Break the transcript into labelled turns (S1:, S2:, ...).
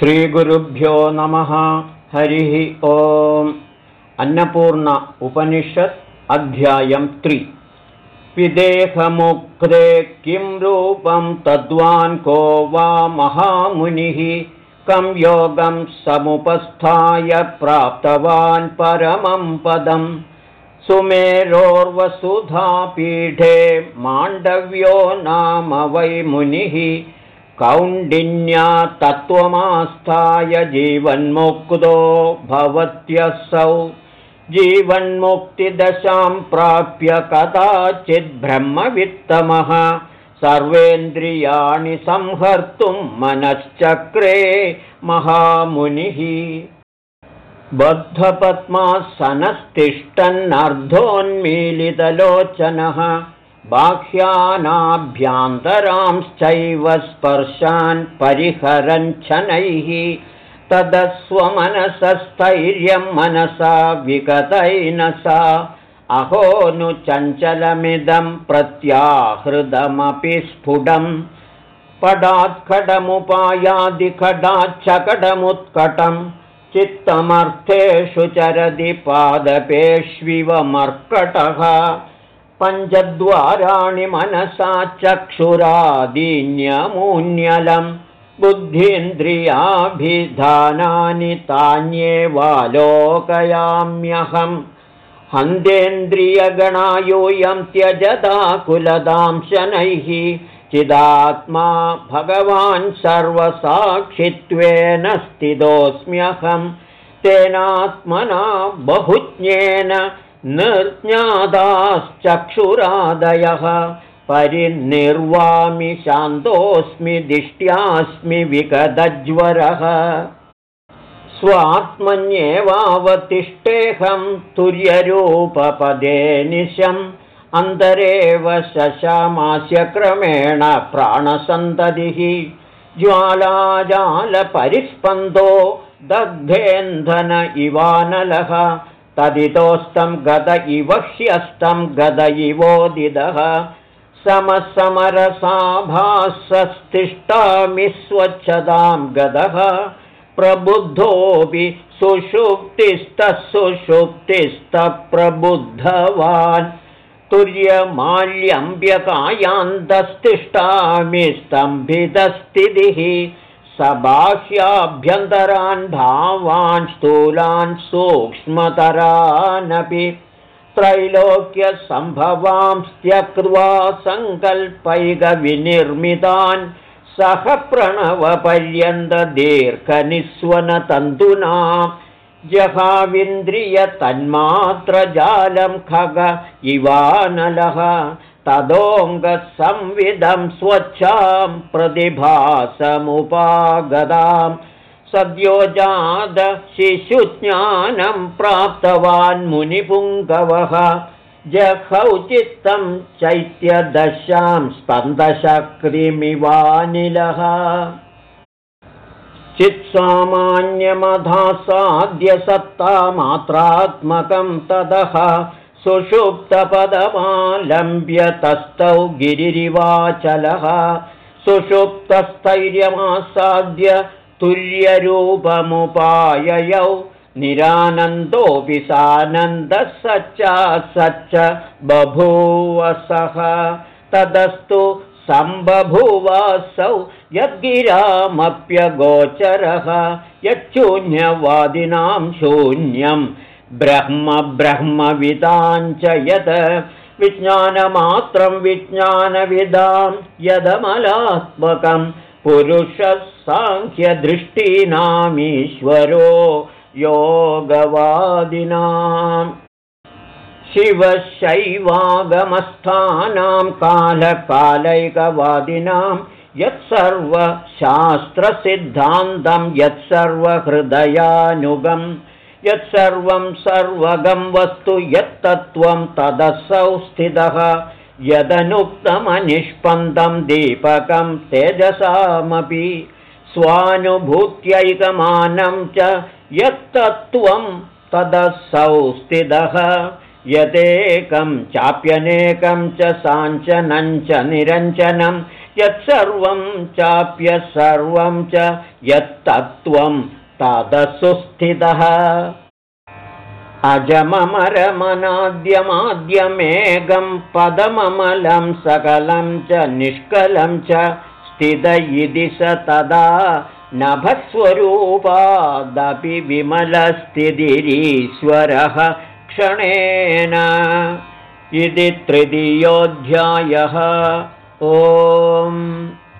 S1: श्रीगुरुभ्यो नमः। हरिः ॐ अन्नपूर्ण उपनिषत् अध्यायं त्रि। विदेहमुक्ते किं रूपं तद्वान् को वा महामुनिः? कं योगं समुपस्थाय प्राप्तवान् परमं पदम्? सुमेरोर्वसुधापीठे माण्डव्यो नाम वै मुनिः कौण्डिन्या तत्त्वमास्थाय जीवन्मुक्तो भवत्यसौ। जीवन्मुक्तिदशां प्राप्य कदाचिद्ब्रह्मवित्तमः सर्वेन्द्रियाणि संहर्तुं मनश्चक्रे महामुनिः। बद्धपद्मासनस्तिष्ठन्नर्धोन्मीलितलोचनः बाह्यानाभ्यान्तरांश्चैव स्पर्शान् परिहरञ्छनैः तदस्वमनसस्थैर्यं मनसा विगतैनसा अहो नु चञ्चलमिदं प्रत्याहृदमपि स्फुटम् पडात्खडमुपायादिखडाच्छकडमुत्कटम् चित्तमर्थेषु चरदि पादपेष्विव मर्कटः पञ्चद्वाराणि मनसा चक्षुरादीन्यमून्यलं बुद्धीन्द्रियाभिधानानि तान्येवालोकयाम्यहम् हन्तेन्द्रियगणायूयं त्यजदाकुलदां शनैः चिदात्मा भगवान् सर्वसाक्षित्वेन स्थितोऽस्म्यहं तेनात्मना बहुज्ञेन निर्ज्ञादाश्चक्षुरादयः। परिनिर्वामि शान्तोऽस्मि दिष्ट्यास्मि विगतज्वरः। स्वात्मन्येवावतिष्ठेऽहं तुर्यरूपपदे निशम्। अन्तरेव शशामास्य क्रमेण प्राणसन्ततिः। ज्वालाजालपरिस्पन्दो दग्धेन्धन इवानलः तदितोस्तं गद इव ह्यस्तं गद इवोदिदः। समसमरसाभासस्तिष्ठामि स्वच्छतां गदः प्रबुद्धोऽपि सुषुप्तिस्तः सुषुप्तिस्तप्रबुद्धवान् तुर्यमाल्यम्ब्यकायान्तस्तिष्ठामि स्तम्भितस्थितिः स बाह्याभ्यन्तरान् भावान् स्थूलान् सूक्ष्मतरानपि त्रैलोक्यसम्भवां त्यक्त्वा सङ्कल्पैकविनिर्मितान् सह प्रणवपर्यन्तदीर्घनिस्वनतन्तुना जहाविन्द्रियतन्मात्रजालं खग इवानलः तदोऽङ्गसंविदं स्वच्छां प्रतिभासमुपागदां सद्योजादशिशुज्ञानं प्राप्तवान् मुनिपुङ्गवः। जहौ चित्तं चैत्यदशां स्पन्दशक्तिमिवानिलः चित्सामान्यमधासाद्य सत्तामात्रात्मकं तदः सुषुप्तपदमालम्ब्य तस्थौ गिरिरिवाचलः। सुषुप्तस्थैर्यमासाद्य तुल्यरूपमुपाययौ निरानन्दोऽपि सानन्दः सच्च सच्च बभूवसः। तदस्तु सम्बभूवासौ यद्गिरामप्यगोचरः यच्छून्यवादिनां शून्यं ब्रह्म ब्रह्मविदाञ्च यत् विज्ञानमात्रं विज्ञानविदां यदमलात्मकं पुरुषः साङ्ख्यदृष्टीनामीश्वरो योगवादिनाम् शिवशैवागमस्थानां कालकालैकवादिनां यत्सर्वशास्त्रसिद्धान्तं यत्सर्वहृदयानुगं यत्सर्वं सर्वगं वस्तु यत्तत्त्वं तदसौ स्थितः। यदनुक्तमनिष्पन्दं दीपकं तेजसामपि स्वानुभूत्यैकमानं च यत्तत्त्वं तदसौ स्थितः। यदेकं चाप्यनेकं च साञ्चनं च निरञ्जनं यत्सर्वं चाप्यसर्वं च यत्तत्त्वं तदसुस्थितः। अजममरमनाद्यमाद्यमेकं पदममलं सकलं च निष्कलं च स्थित इति स तदा नभस्वरूपादपि विमलस्थितिरीश्वरः क्षणेन। इति तृतीयोऽध्यायः। ओम्